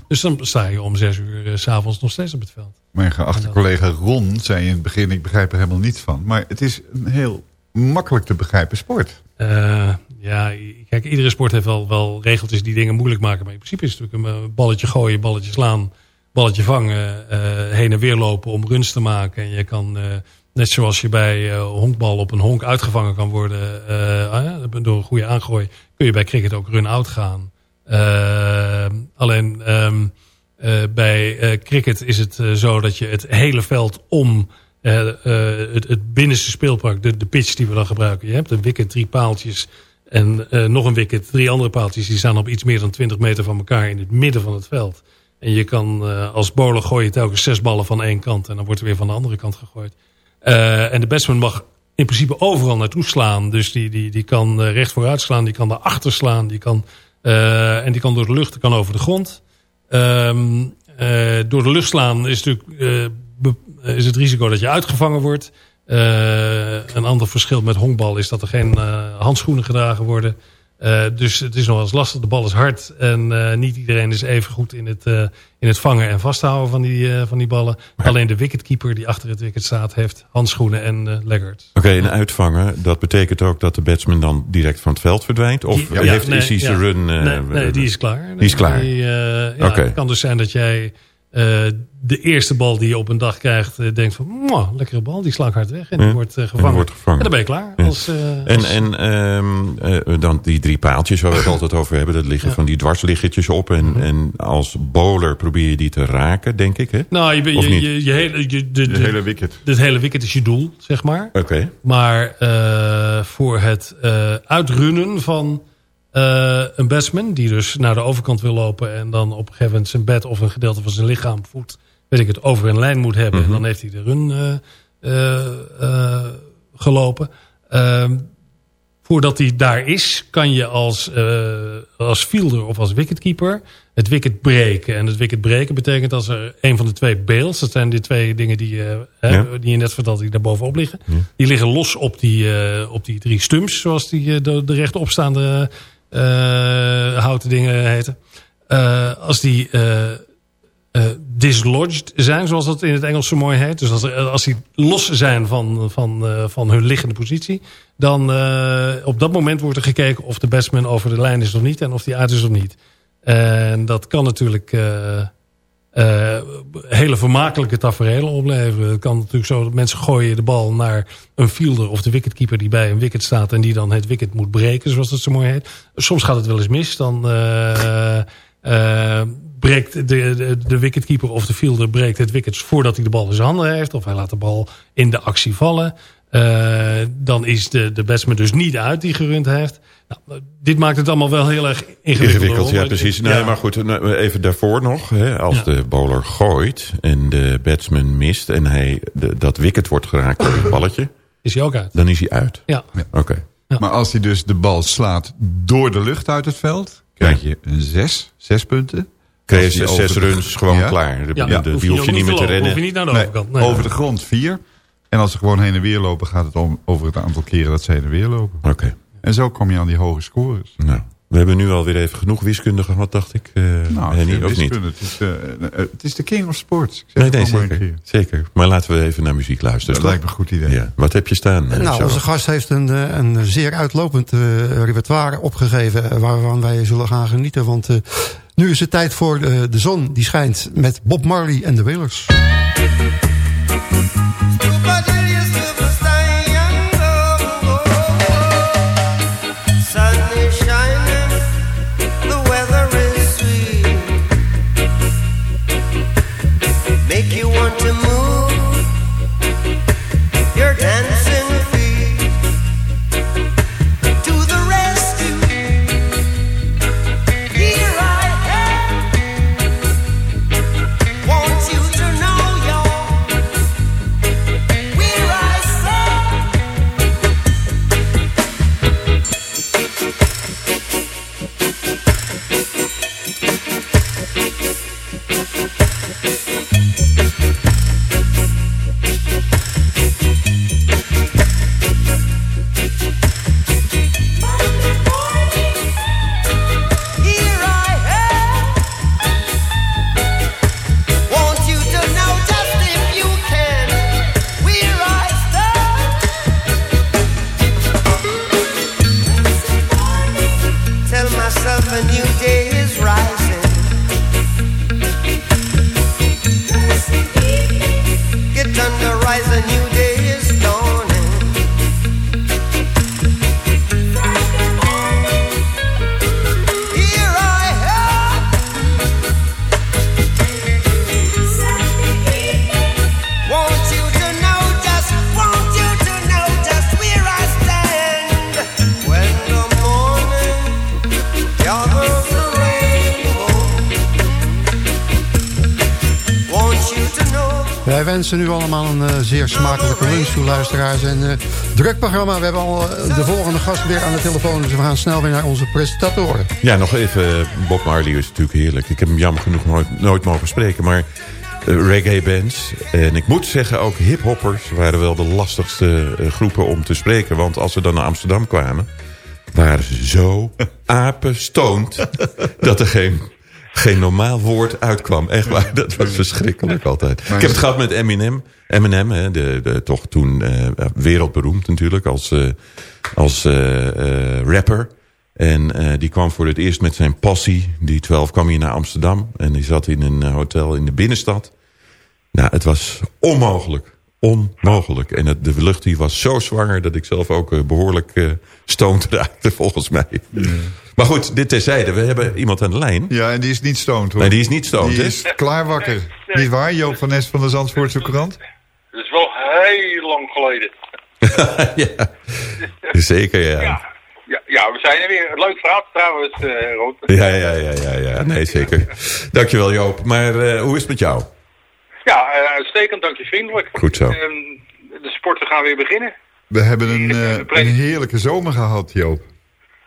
Dus dan sta je om zes uur s s'avonds nog steeds op het veld. Mijn geachte collega Ron zei in het begin, ik begrijp er helemaal niets van. Maar het is een heel makkelijk te begrijpen sport. Eh, ja, kijk, iedere sport heeft wel, wel regeltjes die dingen moeilijk maken. Maar in principe is het natuurlijk een eh, balletje gooien, balletje slaan, balletje vangen, eh, heen en weer lopen om runs te maken. En je kan, net zoals je bij honkbal op een honk uitgevangen kan worden door een goede aangooi, kun je bij cricket ook run-out gaan. Alleen ehm, eh, bij cricket is het zo dat je het hele veld om het, het binnenste speelpark, de, de pitch die we dan gebruiken. Je hebt een wicket, drie paaltjes en eh, nog een wicket, drie andere paaltjes. Die staan op iets meer dan 20 meter van elkaar in het midden van het veld. En je kan eh, als bowler gooien telkens zes ballen van één kant. En dan wordt er weer van de andere kant gegooid. Eh, en de batsman mag in principe overal naartoe slaan. Dus die, die, die kan eh, recht vooruit slaan, die kan daarachter slaan. Die kan, eh, en die kan door de lucht, die kan over de grond. Ehm, eh, door de lucht slaan is natuurlijk eh, is het risico dat je uitgevangen wordt. Eh, een ander verschil met honkbal is dat er geen eh, handschoenen gedragen worden. Eh, dus het is nog wel eens lastig. De bal is hard en eh, niet iedereen is even goed in het, eh, in het vangen en vasthouden van die, eh, van die ballen. Alleen de wicketkeeper die achter het wicket staat heeft handschoenen en eh laggards. Oké, en uitvangen, dat betekent ook dat de batsman dan direct van het veld verdwijnt? Of heeft, nee, is hij ja. run... eh, nee, nee, die is klaar. Die is klaar. Die, eh, Oké. Het kan dus zijn dat jij eh, de eerste bal die je op een dag krijgt... eh, denkt van, "Mwah, lekkere bal, die sla ik hard weg. En die Ja. wordt, eh, En wordt gevangen. En dan ben je klaar. Ja. Als, eh, En, als- en ehm, eh, dan die drie paaltjes waar we het *laughs* altijd over hebben. Dat liggen Ja. van die dwarsliggetjes op. En, en als bowler probeer je die te raken, denk ik. hè? nou, je, je, niet? je, je hele, je, de, hele wicket. Het hele wicket is je doel, zeg maar. Oké. Maar eh, voor het eh, uitrunnen van eh, een batsman... die dus naar de overkant wil lopen... en dan op een gegeven moment zijn bed of een gedeelte van zijn lichaam voet... weet ik het, over een lijn moet hebben... Mhm. en dan heeft hij de run eh, eh, gelopen. Ehm, voordat hij daar is, kan je als, als fielder of als wicketkeeper het wicket breken. En het wicket breken betekent als er een van de twee bails... dat zijn die twee dingen die, je Ja. die je net vertelde, die daar bovenop liggen... die liggen los op die, op die drie stumps... zoals die de, de rechtopstaande houten dingen heten. Eh, als die eh, eh, dislodged zijn, zoals dat in het Engels zo mooi heet. Dus als, als die los zijn van, van, eh, van hun liggende positie... dan eh, op dat moment wordt er gekeken of de batsman over de lijn is of niet... en of die uit is of niet. En dat kan natuurlijk eh, hele vermakelijke tafereelen opleveren. Het kan natuurlijk zo dat mensen gooien de bal naar een fielder... of de wicketkeeper die bij een wicket staat... en die dan het wicket moet breken, zoals dat zo mooi heet. Soms gaat het wel eens mis. Dan eh, breekt de, de, de wicketkeeper of de fielder breekt het wicket... voordat hij de bal in zijn handen heeft. Of hij laat de bal in de actie vallen. Eh, dan is de, de batsman dus niet uit die gerund heeft. Nou, dit maakt het allemaal wel heel erg ingewikkeld. Ingewikkeld, ja precies. Nee, maar goed, nou, even daarvoor nog. Hè, als Ja. de bowler gooit en de batsman mist... en hij, de, dat wicket wordt geraakt door het balletje... Is hij ook uit. dan is hij uit. Ja. Oké. Maar als hij dus de bal slaat door de lucht uit het veld... krijg je een zes, zes punten. Krijg je zes runs gewoon Ja. klaar. De, Ja, de- hoef die je hoef je niet meer te rennen. Hoef je niet naar de Nee, overkant. Nee. over de grond vier. En als ze gewoon heen en weer lopen... gaat het om over het aantal keren dat ze heen en weer lopen. Oké. En zo kom je aan die hoge scores. Nou, we hebben nu alweer even genoeg wiskunde gehad, dacht ik. Eh Nou, het is of niet? Het is, de, eh, het is de king of sports. Ik zeg Nee, nee, zeker, keer. zeker. Maar laten we even naar muziek luisteren. Dat toch? lijkt me een goed idee. Ja. Wat heb je staan? eh, Nou, onze gast heeft een, eh, een zeer uitlopend repertoire opgegeven... waarvan wij zullen gaan genieten. Want eh, nu is het tijd voor de zon die schijnt met Bob Marley en de Wailers. Sun wensen u allemaal een eh, zeer smakelijke lunch toe, luisteraars. En eh, druk programma. We hebben al eh, de volgende gast weer aan de telefoon. Dus we gaan snel weer naar onze presentatoren. Ja, nog even. Bob Marley is natuurlijk heerlijk. Ik heb hem jammer genoeg nooit, nooit mogen spreken. Maar reggae bands. En ik moet zeggen, ook hiphoppers waren wel de lastigste groepen om te spreken. Want als ze dan naar Amsterdam kwamen, waren ze zo *laughs* apenstoned dat er geen, geen normaal woord uitkwam. Echt waar, dat was verschrikkelijk altijd. Ik heb het gehad met Eminem. Eminem, hè, de, de, toch toen eh, wereldberoemd natuurlijk als, eh, als eh, rapper. En die kwam voor het eerst met zijn passie. Die 12 kwam hier naar Amsterdam. En die zat in een hotel in de binnenstad. Nou, het was onmogelijk. Onmogelijk. En het, de lucht die was zo zwanger dat ik zelf ook eh, behoorlijk eh stoned *laughs* raakte, volgens mij. Maar goed, dit terzijde. We hebben iemand aan de lijn. Ja, en die is niet stoned hoor. Nee, die is niet stoned, Die is klaar wakker. Niet waar, Joop van Nes van de Zandvoortse Courant? Dat is wel heel lang geleden. *laughs* ja, zeker ja. Ja, ja, ja we zijn er weer. Leuk verhaal trouwens, eh Rood. Ja, ja, ja, ja, ja. Nee, zeker. Dankjewel Joop. Maar eh, hoe is het met jou? Ja, eh, uitstekend, dank je vriendelijk. Goed zo. Ehm, de sporten gaan weer beginnen. We hebben een, eh, een heerlijke zomer gehad, Joop.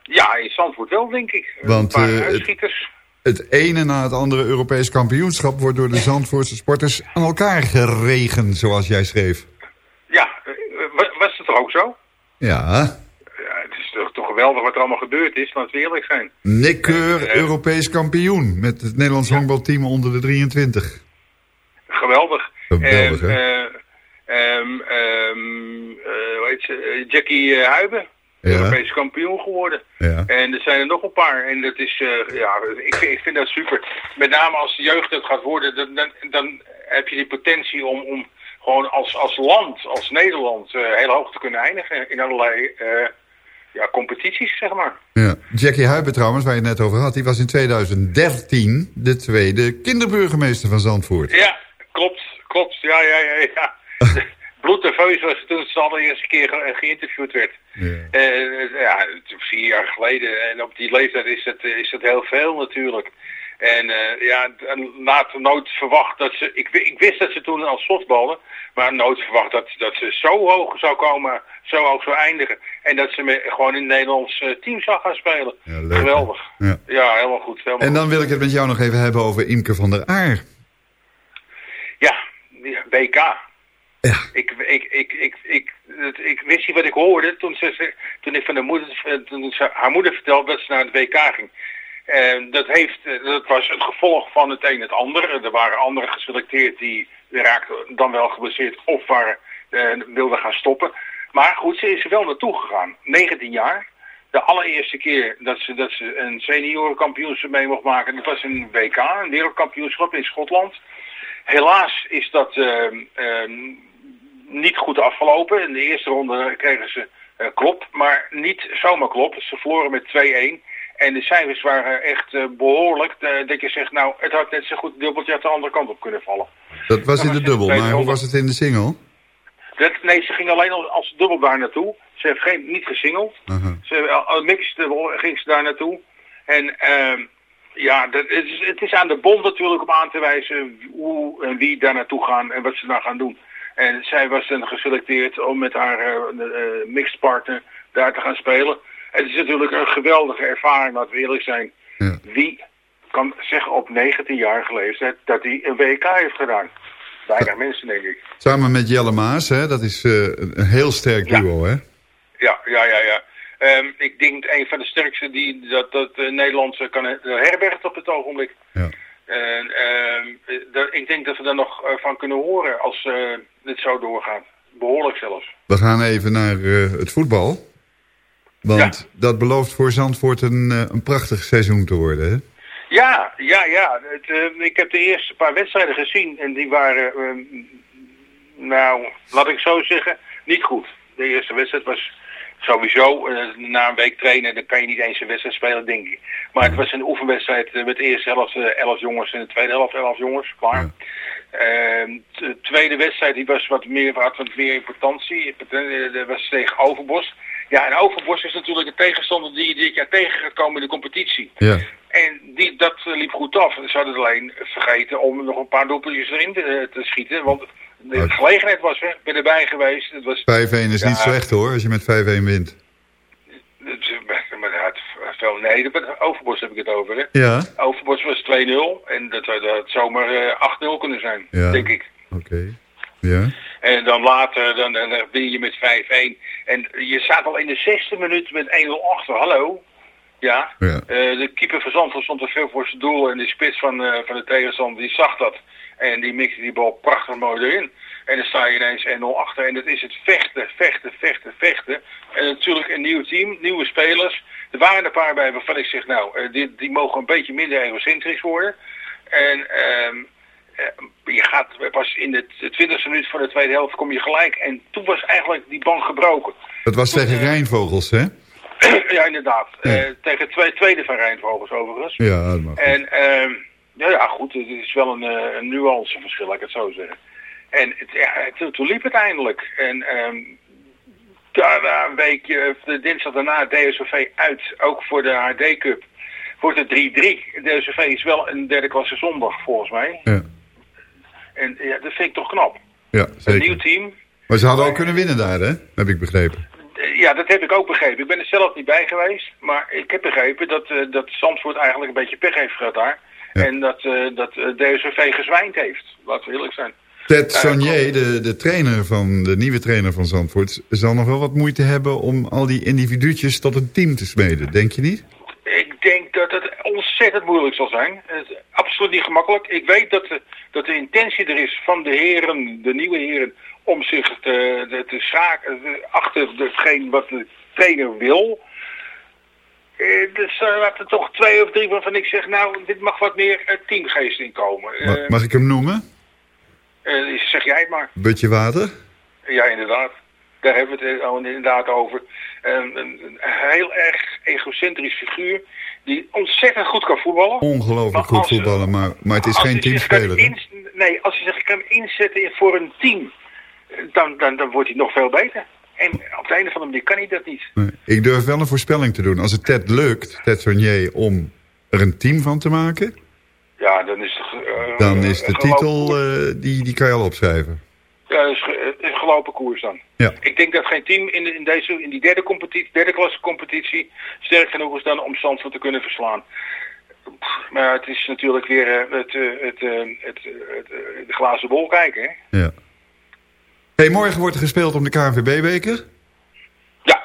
Ja, in Zandvoort wel, denk ik. Want, een paar eh, het- uitschieters. Het ene na het andere Europees kampioenschap wordt door de Zandvoortse sporters aan elkaar geregen, zoals jij schreef. Ja, wa- was het toch ook zo? Ja, Ja, het is toch, toch geweldig wat er allemaal gebeurd is, laten we eerlijk zijn. Nick Keur, Europees kampioen met het Nederlands honkbalteam onder de 23. Geweldig. Geweldig, En, hè? eh, hoe heet ze? Eh, Jackie Huiben, Ja. Europees kampioen geworden. Ja. En er zijn er nog een paar. En dat is, ja, ik, vind- ik vind dat super. Met name als de jeugd het gaat worden, dan, dan, dan heb je die potentie om, om gewoon als, als land, als Nederland, eh, heel hoog te kunnen eindigen in allerlei ja, competities, zeg maar. Ja. Jackie Huiben trouwens, waar je het net over had, die was in 2013 de tweede kinderburgemeester van Zandvoort. Ja. Ja, ja, ja, ja. *laughs* Bloednerveus was toen ze allereerste keer ge- geïnterviewd werd. Eh, ja, het- vier jaar geleden. En op die leeftijd is dat, eh, is dat heel veel natuurlijk. En eh, ja, later nooit verwacht dat ze... Ik, ik wist dat ze toen als softballen, maar nooit verwacht dat, dat ze zo hoog zou komen, zo hoog zou eindigen. En dat ze me, gewoon in het Nederlands eh, team zou gaan spelen. leuk? Geweldig. Ja. Ja, helemaal goed. Helemaal En dan wil ik het met jou nog even hebben over Imke van der Aar. Ja, WK. Ik, ik, ik, ik, ik, ik wist niet wat ik hoorde toen, ze, toen ik van de moeder, eh, toen ze, haar moeder vertelde dat ze naar het WK ging. En dat, heeft, eh, dat was het gevolg van het een en het ander. Er waren anderen geselecteerd die raakten dan wel geblesseerd of waren, eh, wilden gaan stoppen. Maar goed, ze is er wel naartoe gegaan. 19 jaar. De allereerste keer dat ze, dat ze een seniorenkampioenschap mee mocht maken, dat was een WK, een wereldkampioenschap in Schotland. Helaas is dat ehm, ehm, niet goed afgelopen. In de eerste ronde kregen ze eh, klop, maar niet zomaar klop. Ze verloren met 2-1. En de cijfers waren echt eh, behoorlijk. eh, dat je zegt, nou, het had net zo goed dubbeltje uit de andere kant op kunnen vallen. Dat was in de dubbel, maar hoe was het in de single? Dat, nee, ze ging alleen als, dubbel daar naartoe. Ze heeft geen, niet gesingeld. Ze mixed dubbel ging ze daar naartoe. En ehm, ja, dat, het, is, het is aan de bond natuurlijk om aan te wijzen hoe en wie daar naartoe gaan en wat ze daar gaan doen. En zij was dan geselecteerd om met haar eh, eh, mixed partner daar te gaan spelen. Het is natuurlijk een geweldige ervaring, laten we eerlijk zijn. Wie kan zeggen op 19-jarige leeftijd dat hij een WK heeft gedaan? Weinig mensen, denk ik. Samen met Jelle Maas, hè? dat is eh, een een heel sterk duo, hè? Ja, ja, ja, ja. Ehm, ik denk een van de sterkste die dat, dat Nederland eh, kan eh, herbergt op het ogenblik. Ja. En ehm, eh, ik denk dat we daar nog van kunnen horen als dit zo doorgaat. Behoorlijk zelfs. We gaan even naar het voetbal. Want dat belooft voor Zandvoort een, een prachtig seizoen te worden, hè? Ja, ja, ja. Het, ik heb de eerste paar wedstrijden gezien en die waren, ehm, nou, laat ik zo zeggen, niet goed. De eerste wedstrijd was sowieso, eh, na een week trainen, dan kan je niet eens een wedstrijd spelen, denk ik. Maar het was een oefenwedstrijd eh, met de eerste helft eh, 11 jongens en de tweede helft 11 jongens, klaar. De tweede wedstrijd die was wat meer, had wat meer importantie. Eh, Dat was tegen Overbos. Ja, en Overbos is natuurlijk een tegenstander die dit jaar tegen gaat komen in de competitie. Ja. En die, dat eh, liep goed af. Ze hadden alleen vergeten om nog een paar doelpuntjes erin te, eh, te schieten. Want de gelegenheid was, hè, ik ben erbij geweest. Het was, 5-1 is Ja. niet slecht hoor, als je met 5-1 wint. maar veel, nee, Overbos heb ik het over. Hè. Ja. Overbos was 2-0 en dat had zomaar eh, 8-0 kunnen zijn, Ja. denk ik. Oké. Ja. En dan later, dan, dan, win je met 5-1. En je staat al in de zesde minuut met 1-0 achter. Hallo? Ja. Ja. Eh, de keeper van Zandvoort stond er veel voor zijn doel. En de spits van, eh, van de tegenstander, die zag dat. En die mixte die bal prachtig mooi erin. En dan sta je ineens 1-0 achter. En dat is het vechten, vechten, vechten, vechten. En natuurlijk een nieuw team, nieuwe spelers. Er waren een paar bij waarvan ik zeg, nou, eh, die, die mogen een beetje minder egocentrisch worden. En ehm, eh, je gaat pas in de 20e minuut van de tweede helft kom je gelijk. En toen was eigenlijk die band gebroken. Dat was tegen Rijnvogels, hè? *clears throat* ja, inderdaad. Eh, tegen twee tweede van Rijnvogels overigens. Ja, dat mag. En ehm, ja, ja, goed, het is wel een, eh, een nuanceverschil, laat ik het zo zeggen. En het, ja, toen, liep het eindelijk. En ehm daarna een weekje, de dinsdag daarna, DSOV uit, ook voor de HD Cup. Wordt het 3-3. DSOV is wel een derde klasse zondag, volgens mij. Ja, En ja, dat vind ik toch knap. ja Een zeker. nieuw team. Maar ze hadden ook kunnen winnen daar, hè? Heb ik begrepen. Eh, Ja, dat heb ik ook begrepen. Ik ben er zelf niet bij geweest, maar ik heb begrepen dat, eh, dat Zandvoort eigenlijk een beetje pech heeft gehad daar. En dat, eh dat eh, DSOV gezwijnd heeft. Laten we eerlijk zijn. Ted Eh, Sonier, de, de trainer van de nieuwe trainer van Zandvoort... zal nog wel wat moeite hebben om al die individuutjes tot een team te smeden. Denk je niet? Ik denk dat het ontzettend moeilijk zal zijn. Het is absoluut niet gemakkelijk. Ik weet dat de, dat de intentie er is van de heren, de nieuwe heren, om zich te, te, te schaken te- achter hetgeen wat de trainer wil. Eh, dus er laten er toch twee of drie waarvan ik zeg, nou, dit mag wat meer eh, teamgeest inkomen. Ma- Eh, Mag ik hem noemen? eh, zeg jij het maar. Butje water? Ja, inderdaad. Daar hebben we het eh, al inderdaad over. Een, een, heel erg egocentrisch figuur die ontzettend goed kan voetballen. Ongelooflijk goed voetballen, maar, maar het is geen teamspeler. nee, als hij zich kan inzetten in- voor een team, eh, dan, dan, dan wordt hij nog veel beter. En op de een of andere manier kan hij dat niet. Nee. Ik durf wel een voorspelling te doen. Als het Ted lukt, Ted Sonier, om er een team van te maken... Ja, dan is het... eh, dan is de titel, eh, die, die kan je al opschrijven. Ja, dat is ge- een gelopen koers dan. Ja. Ik denk dat geen team in, de- in, deze, in die derde, competitie, derde klasse competitie sterk genoeg is dan om Zandvoort te kunnen verslaan. Maar het is natuurlijk weer eh, het, eh, het, eh, het, eh, het, eh, de glazen bol kijken, hè? Ja. Hey, morgen wordt er gespeeld om de KNVB-beker. Ja.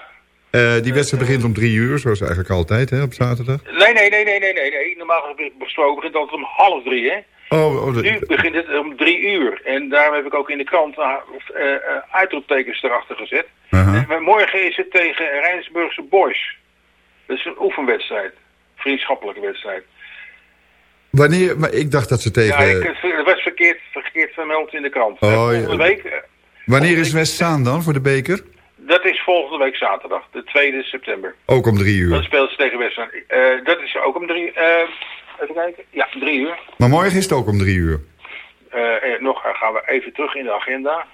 Eh, die wedstrijd begint om drie uur, zoals eigenlijk altijd, hè, op zaterdag. Nee, nee, nee, nee, nee, nee, nee. Normaal gesproken begint het altijd om half drie, hè? Oh, oh, Nu begint het om drie uur. En daarom heb ik ook in de krant uh, uh, uitroeptekens erachter gezet. Maar morgen is het tegen Rijnsburgse Boys. Dat is een oefenwedstrijd. Vriendschappelijke wedstrijd. Wanneer, maar ik dacht dat ze tegen... Ja, ik, het was verkeerd, verkeerd vermeld in de krant. Oh, Eh, ja. volgende week, eh, Wanneer is Westzaan dan voor de beker? dat is volgende week zaterdag, de 2e september. Ook om drie Dan uur. speelt ze tegen West. Eh dat is ook om drie eh, Even kijken. Ja, drie uur. Maar morgen is het ook om drie uur. Eh, nog gaan we even terug in de agenda.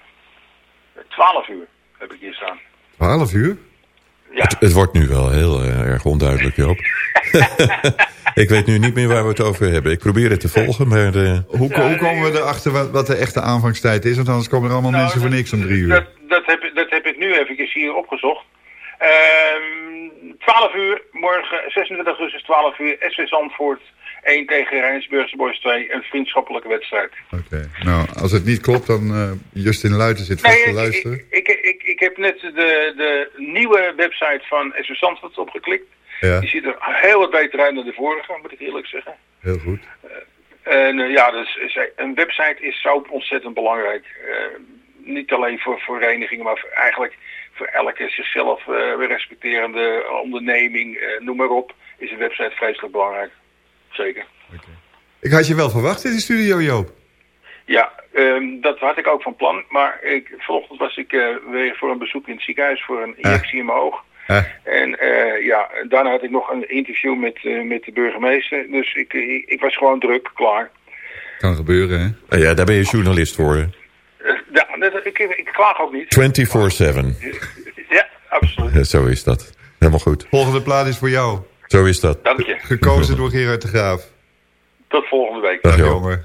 12 uur heb ik hier staan. Twaalf uur? Het, het wordt nu wel heel eh, erg onduidelijk, Joop. *laughs* *laughs* ik weet nu niet meer waar we het over hebben. Ik probeer het te volgen, maar... eh, Hoe, hoe komen we erachter wat, wat de echte aanvangstijd is? Want anders komen er allemaal Nou, mensen voor niks om drie uur. Dat, dat, heb, ik- dat heb ik nu even hier opgezocht. Ehm 12 uur, morgen 26 augustus 12 uur, SV Zandvoort 1 tegen Rijnsburgse Boys 2, een vriendschappelijke wedstrijd. Oké. Nou, als het niet klopt, dan eh Justin Luiten zit vast Nee, te luisteren. ik, ik, ik, ik heb net de, de nieuwe website van SV Zandvoort opgeklikt. Ja, Die ziet er heel wat beter uit dan de vorige, moet ik eerlijk zeggen. heel goed. En eh, ja, dus een website is zo ontzettend belangrijk. Eh, niet alleen voor verenigingen, maar voor, eigenlijk voor elke zichzelf eh, respecterende onderneming, eh, noem maar op, is een website vreselijk belangrijk. Zeker. Ik had je wel verwacht in de studio, Joop. Ja, ehm, dat had ik ook van plan. Maar ik, vanochtend was ik eh, weer voor een bezoek in het ziekenhuis voor een injectie in mijn oog. Eh, En eh, ja, daarna had ik nog een interview met, eh, met de burgemeester. Dus ik, ik, ik was gewoon druk, klaar. kan gebeuren, hè? nou ja, daar ben je journalist voor. hè? Ja, dat- ik, ik klaag ook niet. 24-7. Ja, absoluut. Ja, *laughs* Zo is dat. Helemaal goed. Volgende plaat is voor jou. Zo is dat. Dank je. Gekozen door Gerard de Graaf. Tot volgende week. Dag, jongen.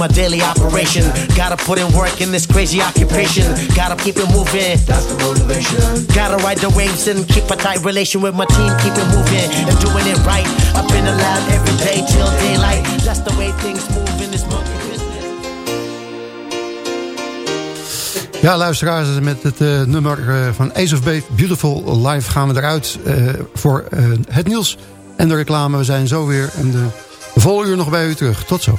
My daily operation. Gotta put in work in this crazy occupation. Gotta keep it moving. That's the motivation. Gotta ride the waves and keep a tight relation with my team. Keep it moving and doing it right. Up in the lab every day till daylight. That's the way things move in this monkey business. Ja, luisteraars, met het eh, nummer eh, van Ace of Base, Beautiful Life, gaan we eruit eh, voor eh, het nieuws en de reclame. We zijn zo weer en de volle uur nog bij u terug. Tot zo.